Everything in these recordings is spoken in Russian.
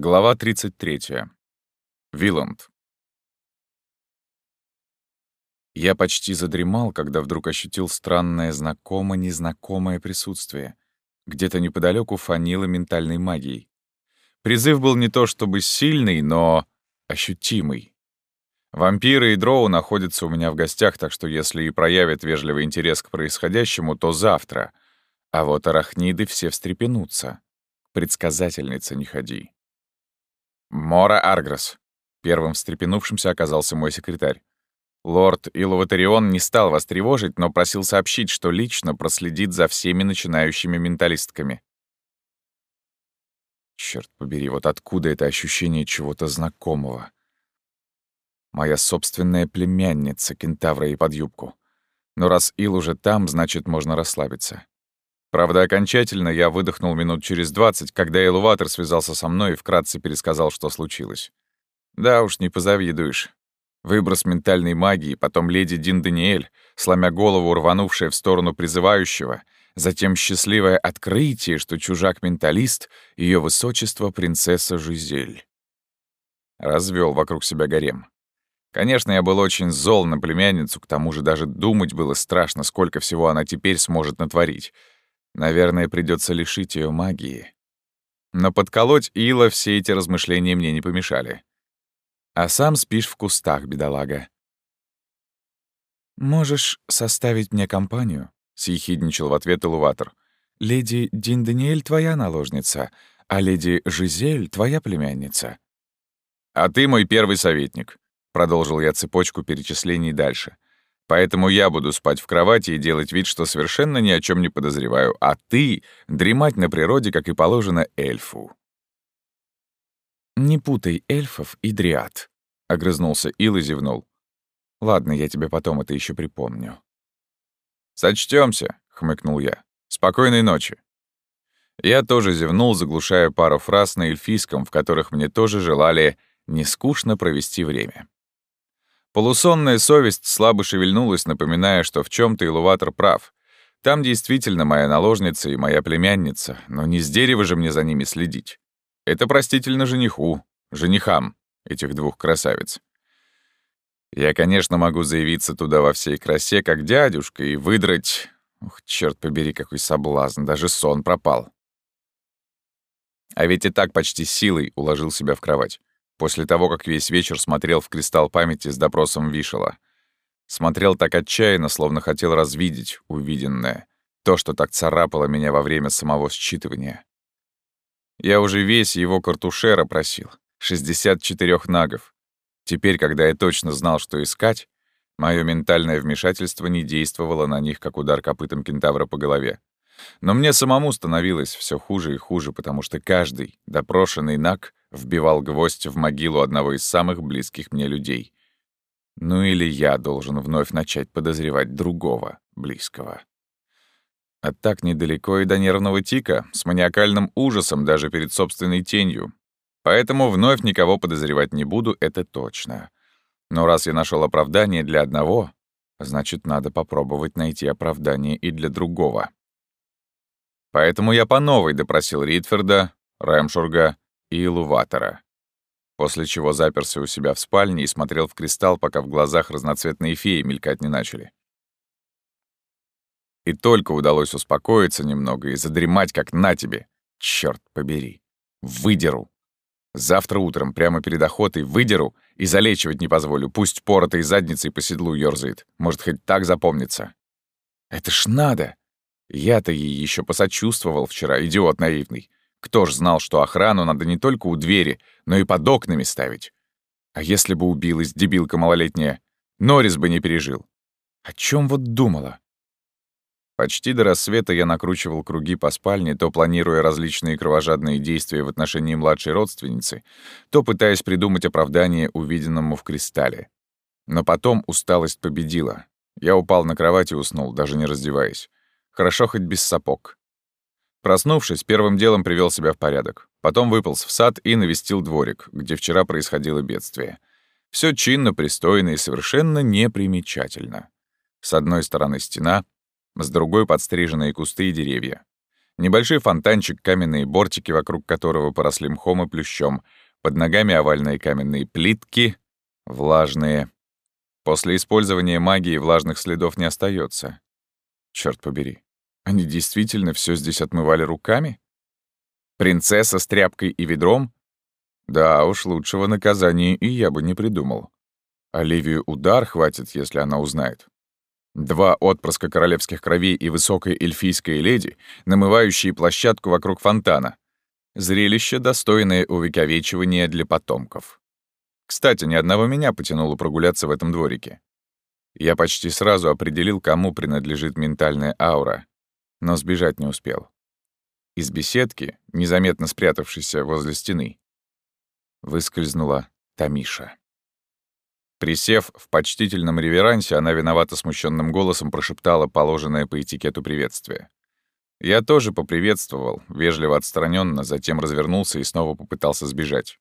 Глава 33. Виланд. Я почти задремал, когда вдруг ощутил странное знакомо-незнакомое присутствие. Где-то неподалеку фанило ментальной магией. Призыв был не то чтобы сильный, но ощутимый. Вампиры и дроу находятся у меня в гостях, так что если и проявят вежливый интерес к происходящему, то завтра. А вот арахниды все встрепенутся. Предсказательница не ходи. «Мора Аргресс!» Первым встрепенувшимся оказался мой секретарь. Лорд Иловатарион не стал вас тревожить, но просил сообщить, что лично проследит за всеми начинающими менталистками. Черт побери, вот откуда это ощущение чего-то знакомого? Моя собственная племянница, кентавра и под юбку. Но раз Ил уже там, значит, можно расслабиться. Правда, окончательно я выдохнул минут через двадцать, когда Элуватор связался со мной и вкратце пересказал, что случилось. Да уж, не позавидуешь. Выброс ментальной магии, потом леди Дин Даниэль, сломя голову, рванувшая в сторону призывающего, затем счастливое открытие, что чужак-менталист — ее высочество принцесса Жизель. Развел вокруг себя гарем. Конечно, я был очень зол на племянницу, к тому же даже думать было страшно, сколько всего она теперь сможет натворить — Наверное, придется лишить ее магии. Но подколоть Ила все эти размышления мне не помешали. А сам спишь в кустах, бедолага. «Можешь составить мне компанию?» — съехидничал в ответ Элуватор. «Леди Дин Даниэль твоя наложница, а леди Жизель — твоя племянница». «А ты мой первый советник», — продолжил я цепочку перечислений дальше. Поэтому я буду спать в кровати и делать вид, что совершенно ни о чем не подозреваю, а ты — дремать на природе, как и положено эльфу». «Не путай эльфов и дриад», — огрызнулся Ил и зевнул. «Ладно, я тебе потом это еще припомню». Сочтемся, хмыкнул я. «Спокойной ночи». Я тоже зевнул, заглушая пару фраз на эльфийском, в которых мне тоже желали нескучно провести время. Полусонная совесть слабо шевельнулась, напоминая, что в чем то Илуватор прав. Там действительно моя наложница и моя племянница, но не с дерева же мне за ними следить. Это простительно жениху, женихам этих двух красавиц. Я, конечно, могу заявиться туда во всей красе, как дядюшка, и выдрать... Ух, черт побери, какой соблазн, даже сон пропал. А ведь и так почти силой уложил себя в кровать после того, как весь вечер смотрел в кристалл памяти с допросом Вишела. Смотрел так отчаянно, словно хотел развидеть увиденное, то, что так царапало меня во время самого считывания. Я уже весь его картушера просил, 64 нагов. Теперь, когда я точно знал, что искать, мое ментальное вмешательство не действовало на них, как удар копытом кентавра по голове. Но мне самому становилось все хуже и хуже, потому что каждый допрошенный наг вбивал гвоздь в могилу одного из самых близких мне людей. Ну или я должен вновь начать подозревать другого близкого. А так недалеко и до нервного тика, с маниакальным ужасом даже перед собственной тенью. Поэтому вновь никого подозревать не буду, это точно. Но раз я нашел оправдание для одного, значит, надо попробовать найти оправдание и для другого. Поэтому я по новой допросил Ритферда, Рэмшурга и Луватора. После чего заперся у себя в спальне и смотрел в кристалл, пока в глазах разноцветные феи мелькать не начали. И только удалось успокоиться немного и задремать, как на тебе. Черт побери. Выдеру. Завтра утром, прямо перед охотой, выдеру и залечивать не позволю. Пусть поротой задницей по седлу ёрзает. Может, хоть так запомнится. Это ж надо. Я-то ей еще посочувствовал вчера, идиот наивный. Кто ж знал, что охрану надо не только у двери, но и под окнами ставить? А если бы убилась дебилка малолетняя? Норрис бы не пережил. О чем вот думала? Почти до рассвета я накручивал круги по спальне, то планируя различные кровожадные действия в отношении младшей родственницы, то пытаясь придумать оправдание увиденному в кристалле. Но потом усталость победила. Я упал на кровать и уснул, даже не раздеваясь. Хорошо хоть без сапог. Проснувшись, первым делом привел себя в порядок. Потом выполз в сад и навестил дворик, где вчера происходило бедствие. Все чинно, пристойно и совершенно непримечательно. С одной стороны стена, с другой — подстриженные кусты и деревья. Небольшой фонтанчик, каменные бортики, вокруг которого поросли мхом и плющом, под ногами овальные каменные плитки, влажные. После использования магии влажных следов не остается. Черт побери, они действительно все здесь отмывали руками? Принцесса с тряпкой и ведром? Да уж, лучшего наказания и я бы не придумал. Оливию удар хватит, если она узнает. Два отпрыска королевских кровей и высокая эльфийская леди, намывающие площадку вокруг фонтана. Зрелище, достойное увековечивания для потомков. Кстати, ни одного меня потянуло прогуляться в этом дворике. Я почти сразу определил, кому принадлежит ментальная аура, но сбежать не успел. Из беседки, незаметно спрятавшейся возле стены, выскользнула Тамиша. Присев в почтительном реверансе, она виновато смущенным голосом прошептала положенное по этикету приветствие. Я тоже поприветствовал, вежливо отстраненно, затем развернулся и снова попытался сбежать.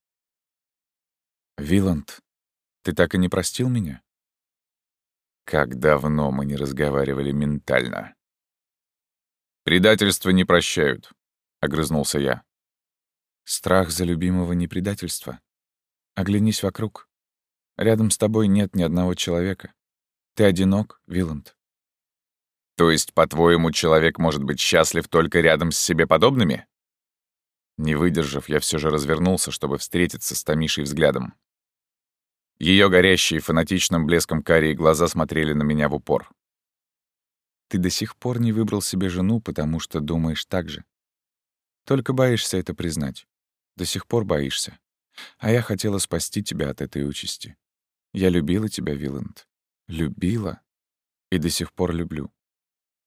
«Виланд, ты так и не простил меня?» Как давно мы не разговаривали ментально. «Предательства не прощают», — огрызнулся я. «Страх за любимого не предательство. Оглянись вокруг. Рядом с тобой нет ни одного человека. Ты одинок, Виланд. То есть, по-твоему, человек может быть счастлив только рядом с себе подобными? Не выдержав, я все же развернулся, чтобы встретиться с Тамишей взглядом. Ее горящие фанатичным блеском карие глаза смотрели на меня в упор. Ты до сих пор не выбрал себе жену, потому что думаешь так же. Только боишься это признать. До сих пор боишься. А я хотела спасти тебя от этой участи. Я любила тебя, Виланд. Любила. И до сих пор люблю.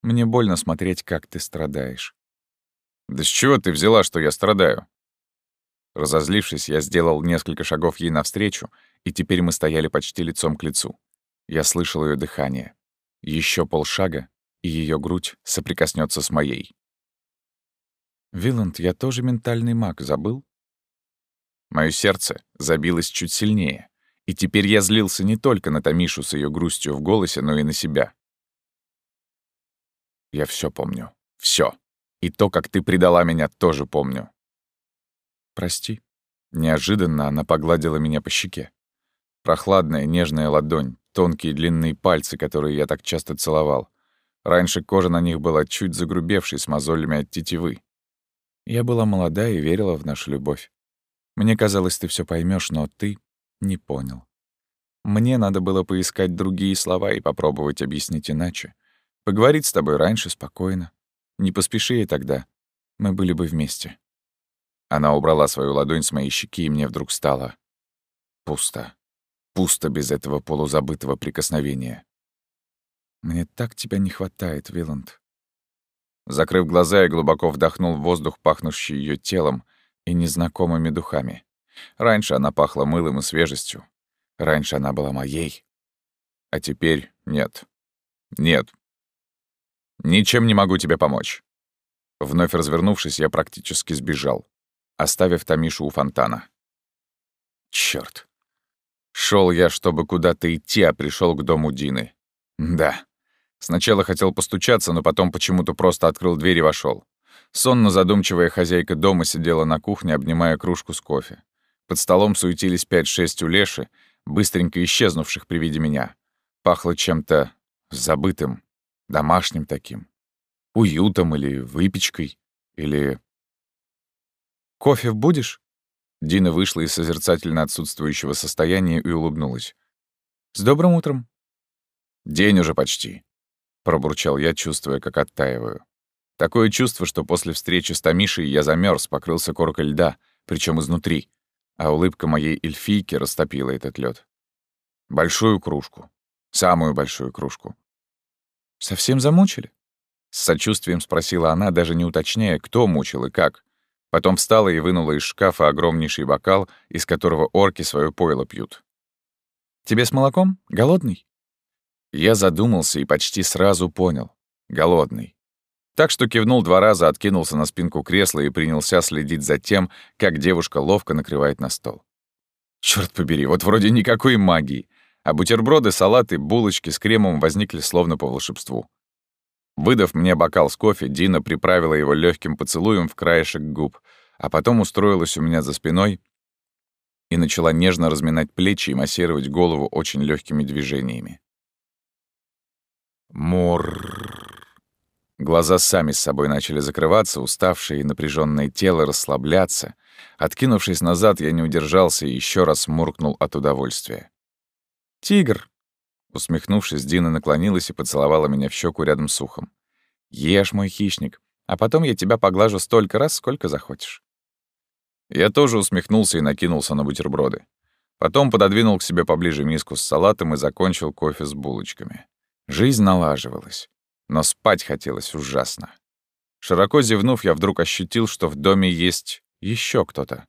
Мне больно смотреть, как ты страдаешь. Да с чего ты взяла, что я страдаю? Разозлившись, я сделал несколько шагов ей навстречу, и теперь мы стояли почти лицом к лицу. Я слышал ее дыхание. Еще полшага, и ее грудь соприкоснется с моей. «Виланд, я тоже ментальный маг, забыл?» Мое сердце забилось чуть сильнее. И теперь я злился не только на Тамишу с ее грустью в голосе, но и на себя. Я все помню. все. И то, как ты предала меня, тоже помню. Прости. Неожиданно она погладила меня по щеке. Прохладная, нежная ладонь, тонкие длинные пальцы, которые я так часто целовал. Раньше кожа на них была чуть загрубевшей с мозолями от тетивы. Я была молода и верила в нашу любовь. Мне казалось, ты все поймешь, но ты не понял. Мне надо было поискать другие слова и попробовать объяснить иначе. Поговорить с тобой раньше спокойно. Не поспеши и тогда. Мы были бы вместе. Она убрала свою ладонь с моей щеки, и мне вдруг стало пусто. Пусто без этого полузабытого прикосновения. Мне так тебя не хватает, Виланд. Закрыв глаза, я глубоко вдохнул воздух, пахнущий ее телом и незнакомыми духами. Раньше она пахла мылом и свежестью. Раньше она была моей. А теперь нет. Нет. Ничем не могу тебе помочь. Вновь развернувшись, я практически сбежал, оставив Тамишу у фонтана. Чёрт. Шел я, чтобы куда-то идти, а пришел к дому Дины. Да. Сначала хотел постучаться, но потом почему-то просто открыл дверь и вошел. Сонно задумчивая хозяйка дома сидела на кухне, обнимая кружку с кофе. Под столом суетились пять-шесть улеши, быстренько исчезнувших при виде меня. Пахло чем-то забытым, домашним таким. Уютом или выпечкой, или... «Кофе будешь?» Дина вышла из созерцательно отсутствующего состояния и улыбнулась. «С добрым утром». «День уже почти», — пробурчал я, чувствуя, как оттаиваю. Такое чувство, что после встречи с Тамишей я замерз, покрылся коркой льда, причем изнутри а улыбка моей эльфийки растопила этот лед. Большую кружку. Самую большую кружку. «Совсем замучили?» С сочувствием спросила она, даже не уточняя, кто мучил и как. Потом встала и вынула из шкафа огромнейший бокал, из которого орки свое пойло пьют. «Тебе с молоком? Голодный?» Я задумался и почти сразу понял. Голодный. Так что кивнул два раза, откинулся на спинку кресла и принялся следить за тем, как девушка ловко накрывает на стол. Черт побери, вот вроде никакой магии. А бутерброды, салаты, булочки с кремом возникли словно по волшебству. Выдав мне бокал с кофе, Дина приправила его легким поцелуем в краешек губ, а потом устроилась у меня за спиной и начала нежно разминать плечи и массировать голову очень легкими движениями. Мор. Глаза сами с собой начали закрываться, уставшее и напряженное тело расслабляться. Откинувшись назад, я не удержался и еще раз муркнул от удовольствия. «Тигр!» Усмехнувшись, Дина наклонилась и поцеловала меня в щеку рядом с ухом. «Ешь, мой хищник, а потом я тебя поглажу столько раз, сколько захочешь». Я тоже усмехнулся и накинулся на бутерброды. Потом пододвинул к себе поближе миску с салатом и закончил кофе с булочками. Жизнь налаживалась, но спать хотелось ужасно. Широко зевнув, я вдруг ощутил, что в доме есть еще кто-то.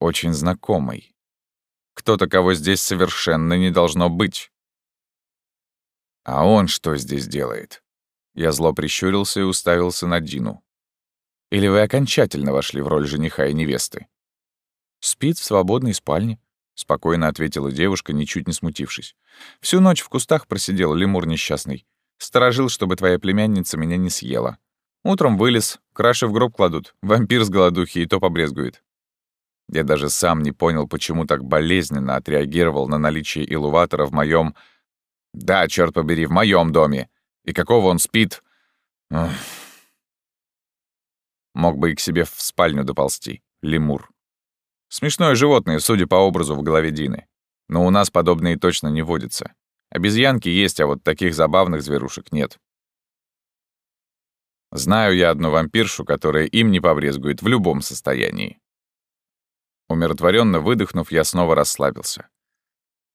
Очень знакомый. Кто-то, кого здесь совершенно не должно быть. А он что здесь делает? Я зло прищурился и уставился на Дину. Или вы окончательно вошли в роль жениха и невесты? Спит в свободной спальне, спокойно ответила девушка, ничуть не смутившись. Всю ночь в кустах просидел лемур несчастный. Сторожил, чтобы твоя племянница меня не съела. Утром вылез, краши в гроб кладут, вампир с голодухи и то побрезгует. Я даже сам не понял, почему так болезненно отреагировал на наличие илуватора в моем... Да, черт побери, в моем доме. И какого он спит... Ох. Мог бы и к себе в спальню доползти. Лемур. Смешное животное, судя по образу в голове Дины. Но у нас подобные точно не водятся. Обезьянки есть, а вот таких забавных зверушек нет. Знаю я одну вампиршу, которая им не побрезгует в любом состоянии. Умиротворенно выдохнув, я снова расслабился.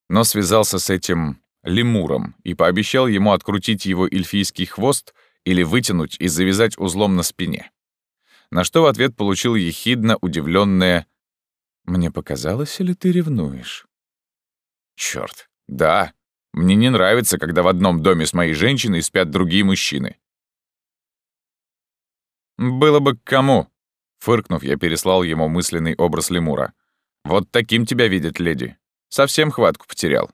Но связался с этим лемуром и пообещал ему открутить его эльфийский хвост или вытянуть и завязать узлом на спине. На что в ответ получил ехидно удивленное «Мне показалось, или ты ревнуешь?» Черт, да, мне не нравится, когда в одном доме с моей женщиной спят другие мужчины. Было бы к кому, Фыркнув, я переслал ему мысленный образ лемура. «Вот таким тебя видят леди. Совсем хватку потерял».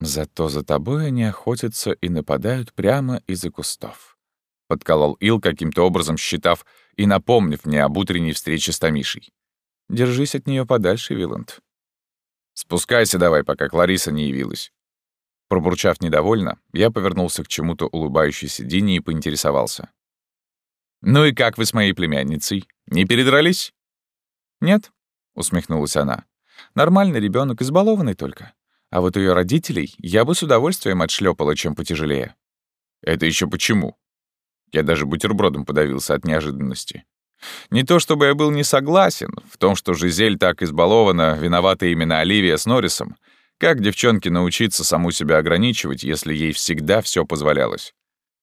«Зато за тобой они охотятся и нападают прямо из-за кустов», — подколол Ил, каким-то образом считав и напомнив мне об утренней встрече с Тамишей. «Держись от нее подальше, Виланд». «Спускайся давай, пока Клариса не явилась». Пробурчав недовольно, я повернулся к чему-то улыбающейся Дине и поинтересовался. «Ну и как вы с моей племянницей? Не передрались?» «Нет», — усмехнулась она. «Нормальный ребенок, избалованный только. А вот ее родителей я бы с удовольствием отшлепала, чем потяжелее». «Это еще почему?» Я даже бутербродом подавился от неожиданности. Не то чтобы я был не согласен в том, что Жизель так избалована, виновата именно Оливия с Норрисом. Как девчонке научиться саму себя ограничивать, если ей всегда все позволялось?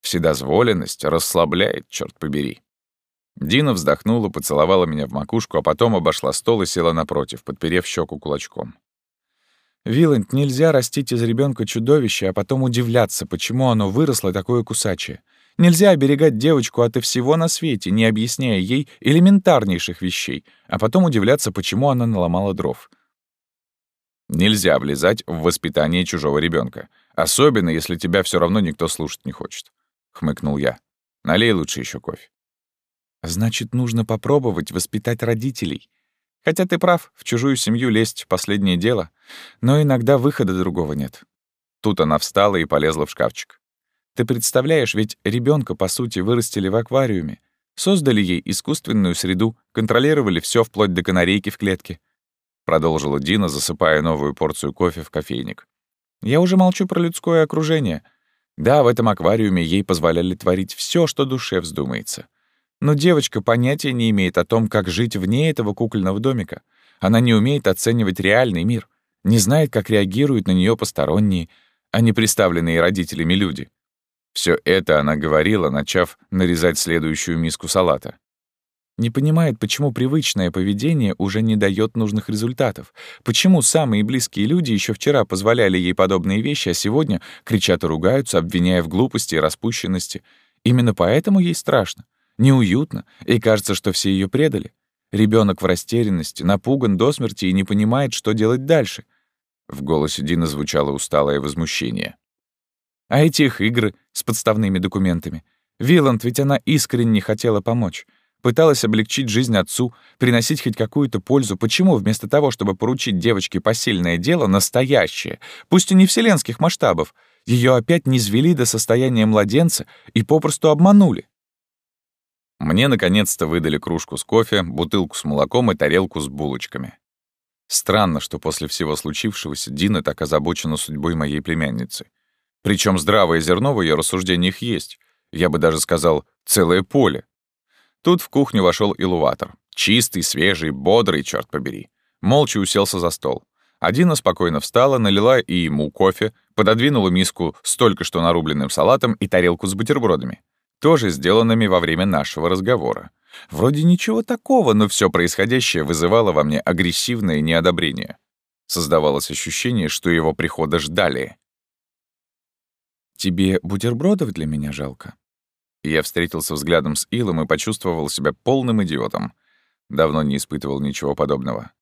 Вседозволенность расслабляет, черт побери. Дина вздохнула, поцеловала меня в макушку, а потом обошла стол и села напротив, подперев щеку кулачком. «Виланд, нельзя растить из ребенка чудовище, а потом удивляться, почему оно выросло такое кусачее. Нельзя оберегать девочку от всего на свете, не объясняя ей элементарнейших вещей, а потом удивляться, почему она наломала дров. Нельзя влезать в воспитание чужого ребенка, особенно если тебя все равно никто слушать не хочет. — хмыкнул я. «Налей лучше еще кофе». «Значит, нужно попробовать воспитать родителей. Хотя ты прав, в чужую семью лезть — последнее дело, но иногда выхода другого нет». Тут она встала и полезла в шкафчик. «Ты представляешь, ведь ребенка по сути, вырастили в аквариуме, создали ей искусственную среду, контролировали все вплоть до канарейки в клетке». Продолжила Дина, засыпая новую порцию кофе в кофейник. «Я уже молчу про людское окружение — да, в этом аквариуме ей позволяли творить все, что душе вздумается. Но девочка понятия не имеет о том, как жить вне этого кукольного домика. Она не умеет оценивать реальный мир, не знает, как реагируют на нее посторонние, а не представленные родителями люди. Все это она говорила, начав нарезать следующую миску салата. Не понимает, почему привычное поведение уже не дает нужных результатов. Почему самые близкие люди еще вчера позволяли ей подобные вещи, а сегодня кричат и ругаются, обвиняя в глупости и распущенности. Именно поэтому ей страшно, неуютно, и кажется, что все ее предали. Ребенок в растерянности, напуган до смерти и не понимает, что делать дальше. В голосе Дины звучало усталое возмущение. А эти их игры с подставными документами. Виланд ведь она искренне хотела помочь. Пыталась облегчить жизнь отцу, приносить хоть какую-то пользу. Почему вместо того, чтобы поручить девочке посильное дело, настоящее, пусть и не вселенских масштабов, ее опять низвели до состояния младенца и попросту обманули? Мне наконец-то выдали кружку с кофе, бутылку с молоком и тарелку с булочками. Странно, что после всего случившегося Дина так озабочена судьбой моей племянницы. Причем здравое зерно в ее рассуждениях есть. Я бы даже сказал, целое поле. Тут в кухню вошел Илуватор. Чистый, свежий, бодрый, черт побери. Молча уселся за стол. Адина спокойно встала, налила и ему кофе, пододвинула миску с только что нарубленным салатом и тарелку с бутербродами тоже сделанными во время нашего разговора. Вроде ничего такого, но все происходящее вызывало во мне агрессивное неодобрение. Создавалось ощущение, что его прихода ждали. «Тебе бутербродов для меня жалко?» Я встретился взглядом с Илом и почувствовал себя полным идиотом. Давно не испытывал ничего подобного.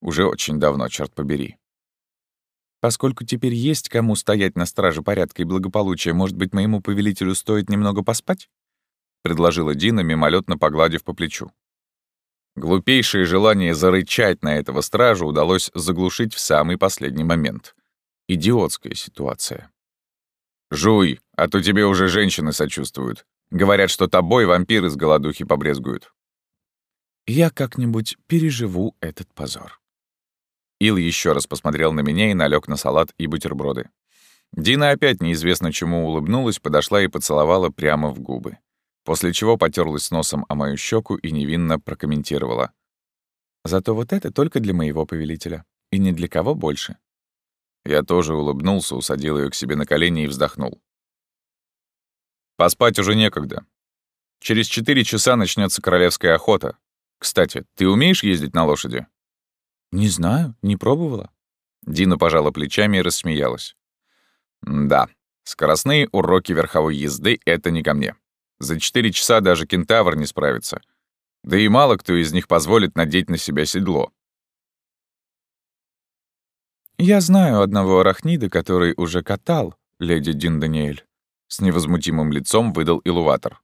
Уже очень давно, черт побери. Поскольку теперь есть кому стоять на страже порядка и благополучия, может быть, моему повелителю стоит немного поспать?» — предложила Дина, мимолетно погладив по плечу. Глупейшее желание зарычать на этого стража удалось заглушить в самый последний момент. Идиотская ситуация. «Жуй, а то тебе уже женщины сочувствуют. Говорят, что тобой вампиры с голодухи побрезгуют». «Я как-нибудь переживу этот позор». Ил еще раз посмотрел на меня и налег на салат и бутерброды. Дина опять неизвестно чему улыбнулась, подошла и поцеловала прямо в губы. После чего потерлась носом о мою щеку и невинно прокомментировала. «Зато вот это только для моего повелителя. И ни для кого больше». Я тоже улыбнулся, усадил ее к себе на колени и вздохнул. «Поспать уже некогда. Через четыре часа начнется королевская охота. Кстати, ты умеешь ездить на лошади?» «Не знаю, не пробовала». Дина пожала плечами и рассмеялась. «Да, скоростные уроки верховой езды — это не ко мне. За четыре часа даже кентавр не справится. Да и мало кто из них позволит надеть на себя седло». «Я знаю одного арахнида, который уже катал, леди Дин Даниэль», — с невозмутимым лицом выдал Илуватор.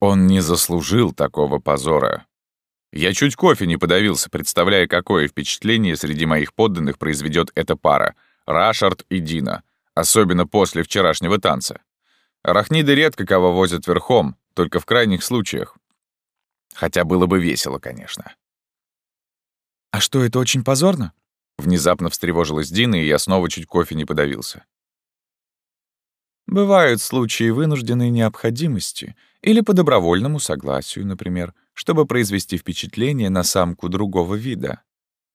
«Он не заслужил такого позора», я чуть кофе не подавился, представляя, какое впечатление среди моих подданных произведет эта пара — Рашард и Дина, особенно после вчерашнего танца. Арахниды редко кого возят верхом, только в крайних случаях. Хотя было бы весело, конечно. «А что, это очень позорно?» Внезапно встревожилась Дина, и я снова чуть кофе не подавился. Бывают случаи вынужденной необходимости или по добровольному согласию, например, чтобы произвести впечатление на самку другого вида.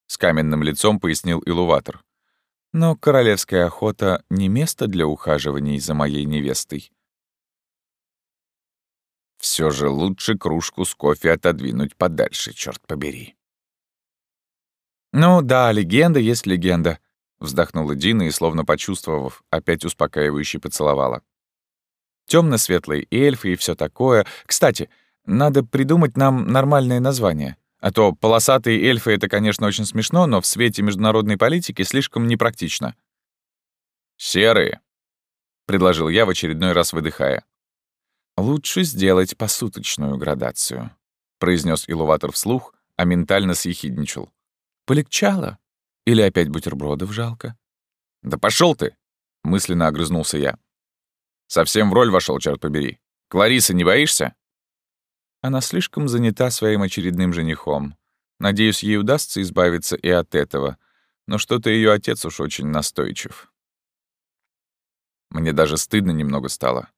С каменным лицом пояснил Илуватор. Но королевская охота — не место для ухаживаний за моей невестой. Все же лучше кружку с кофе отодвинуть подальше, черт побери. «Ну да, легенда есть легенда», — вздохнула Дина и, словно почувствовав, опять успокаивающе поцеловала. темно светлые эльфы и все такое. Кстати, — надо придумать нам нормальное название. А то полосатые эльфы — это, конечно, очень смешно, но в свете международной политики слишком непрактично. «Серые», — предложил я в очередной раз выдыхая. «Лучше сделать посуточную градацию», — произнес Илуватор вслух, а ментально съехидничал. «Полегчало? Или опять бутербродов жалко?» «Да пошел ты!» — мысленно огрызнулся я. «Совсем в роль вошел, черт побери. Кларисы не боишься?» Она слишком занята своим очередным женихом. Надеюсь, ей удастся избавиться и от этого. Но что-то ее отец уж очень настойчив. Мне даже стыдно немного стало.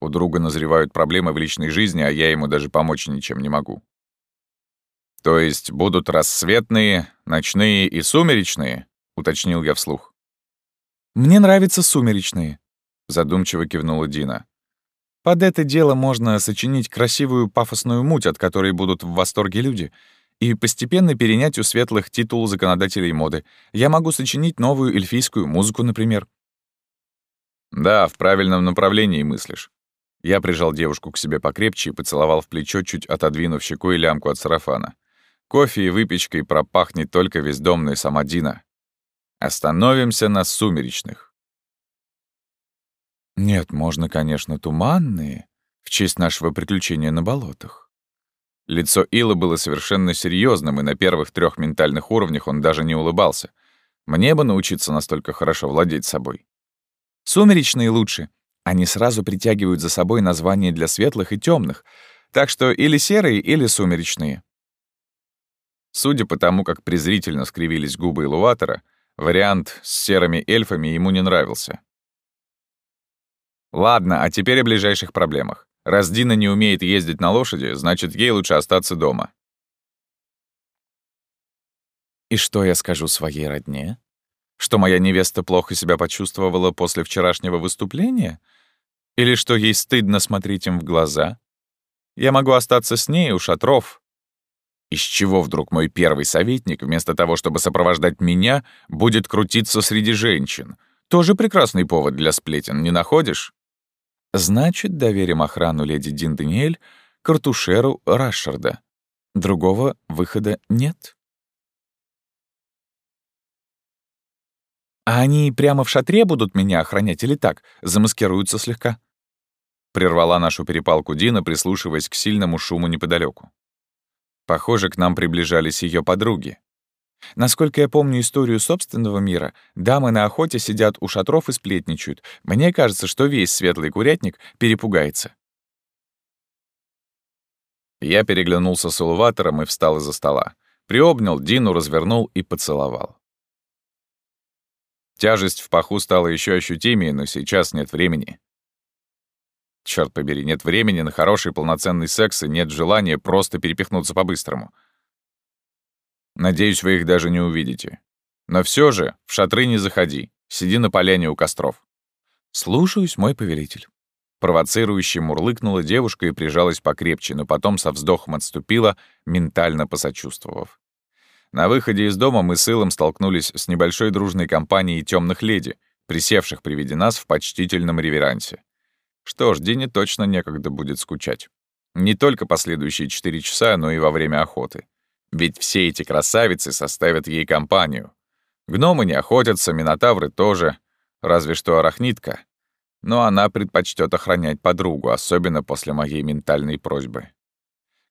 У друга назревают проблемы в личной жизни, а я ему даже помочь ничем не могу. То есть будут рассветные, ночные и сумеречные, уточнил я вслух. Мне нравятся сумеречные, задумчиво кивнула Дина. Под это дело можно сочинить красивую пафосную муть, от которой будут в восторге люди, и постепенно перенять у светлых титул законодателей моды. Я могу сочинить новую эльфийскую музыку, например. Да, в правильном направлении мыслишь. Я прижал девушку к себе покрепче и поцеловал в плечо, чуть отодвинув щекой лямку от сарафана. Кофе и выпечкой пропахнет только вездомная сама Дина. Остановимся на сумеречных. Нет, можно, конечно, туманные, в честь нашего приключения на болотах. Лицо Ила было совершенно серьезным, и на первых трех ментальных уровнях он даже не улыбался. Мне бы научиться настолько хорошо владеть собой. Сумеречные лучше. Они сразу притягивают за собой названия для светлых и темных, так что или серые, или сумеречные. Судя по тому, как презрительно скривились губы Илуватора, вариант с серыми эльфами ему не нравился. Ладно, а теперь о ближайших проблемах. Раз Дина не умеет ездить на лошади, значит, ей лучше остаться дома. И что я скажу своей родне? Что моя невеста плохо себя почувствовала после вчерашнего выступления? Или что ей стыдно смотреть им в глаза? Я могу остаться с ней у шатров. Из чего вдруг мой первый советник, вместо того, чтобы сопровождать меня, будет крутиться среди женщин? Тоже прекрасный повод для сплетен, не находишь? Значит, доверим охрану леди Дин Даниэль картушеру Рашарда. Другого выхода нет. А они прямо в шатре будут меня охранять или так, замаскируются слегка? Прервала нашу перепалку Дина, прислушиваясь к сильному шуму неподалеку. Похоже, к нам приближались ее подруги. Насколько я помню историю собственного мира, дамы на охоте сидят у шатров и сплетничают. Мне кажется, что весь светлый курятник перепугается. Я переглянулся с улуватором и встал из-за стола. Приобнял Дину, развернул и поцеловал. Тяжесть в паху стала еще ощутимее, но сейчас нет времени. Черт побери, нет времени на хороший полноценный секс и нет желания просто перепихнуться по-быстрому — Надеюсь, вы их даже не увидите. Но все же в шатры не заходи. Сиди на поляне у костров. Слушаюсь, мой повелитель. Провоцирующе мурлыкнула девушка и прижалась покрепче, но потом со вздохом отступила, ментально посочувствовав. На выходе из дома мы с Илом столкнулись с небольшой дружной компанией темных леди, присевших при виде нас в почтительном реверансе. Что ж, Дине точно некогда будет скучать. Не только последующие четыре часа, но и во время охоты. Ведь все эти красавицы составят ей компанию. Гномы не охотятся, минотавры тоже, разве что арахнитка. Но она предпочтет охранять подругу, особенно после моей ментальной просьбы.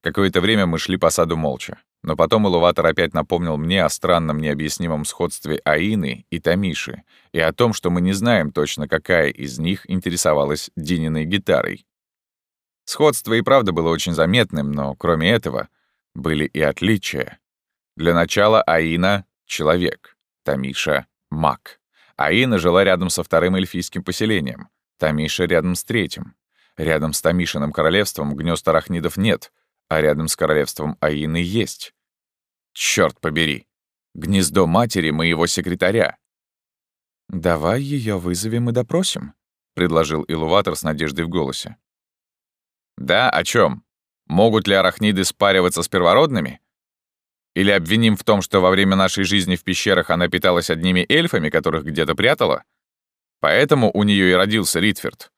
Какое-то время мы шли по саду молча. Но потом Илуватор опять напомнил мне о странном необъяснимом сходстве Аины и Тамиши и о том, что мы не знаем точно, какая из них интересовалась Дининой гитарой. Сходство и правда было очень заметным, но кроме этого — были и отличия. Для начала Аина — человек, Тамиша — маг. Аина жила рядом со вторым эльфийским поселением, Тамиша — рядом с третьим. Рядом с Тамишиным королевством гнезд арахнидов нет, а рядом с королевством Аины есть. Черт побери! Гнездо матери моего секретаря. «Давай ее вызовем и допросим», — предложил Илуватор с надеждой в голосе. «Да, о чем? Могут ли арахниды спариваться с первородными? Или обвиним в том, что во время нашей жизни в пещерах она питалась одними эльфами, которых где-то прятала? Поэтому у нее и родился Ритферд.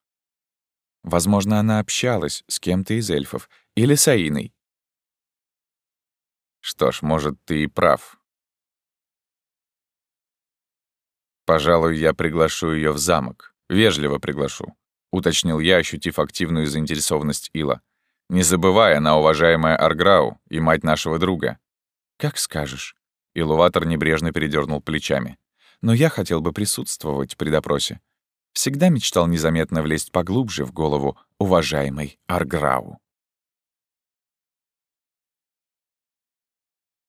Возможно, она общалась с кем-то из эльфов или с Аиной. Что ж, может, ты и прав. Пожалуй, я приглашу ее в замок. Вежливо приглашу, уточнил я, ощутив активную заинтересованность Ила. Не забывая она уважаемая Арграу и мать нашего друга. «Как скажешь». Илуватор небрежно передернул плечами. «Но я хотел бы присутствовать при допросе. Всегда мечтал незаметно влезть поглубже в голову уважаемой Арграу».